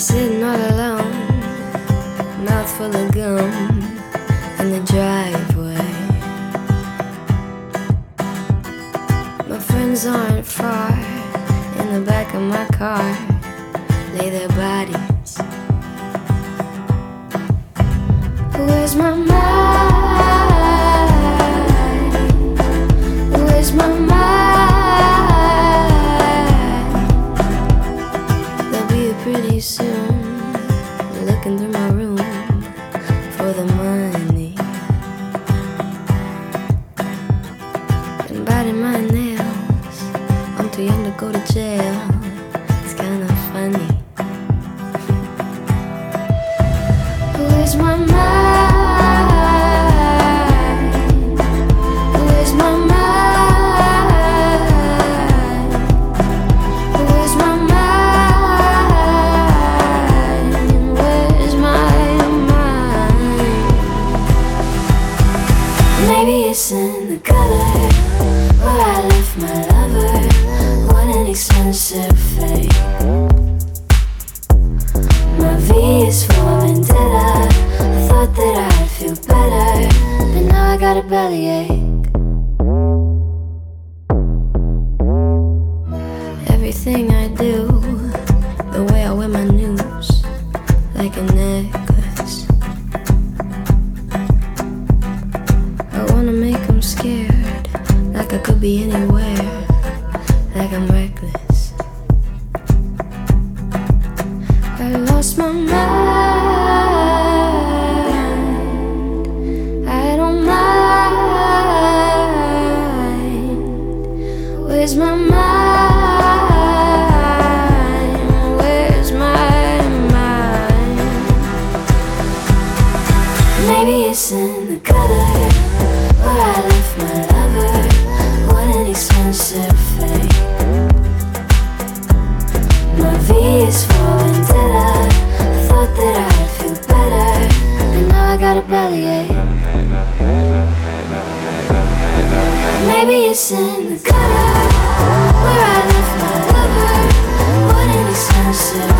Sitting all alone, mouth full of gum in the driveway. My friends aren't far in the back of my car, lay their bodies. Where's my mind? Through my room for the money and biting my nails. Maybe it's in the gutter where I left my lover. What an expensive fate. My V is for vendetta. I thought that I'd feel better, but now I got a bellyache. Everything I do, the way I wear my news, like a necklace. Like I could be anywhere, like I'm reckless. I lost my mind. I don't mind. Where's my mind? Where's my mind? Maybe it's in the gutter peaceful until I, I thought that I'd feel better. But now I got a bellyache. Maybe it's in the gutter where I left my lover. What an expensive.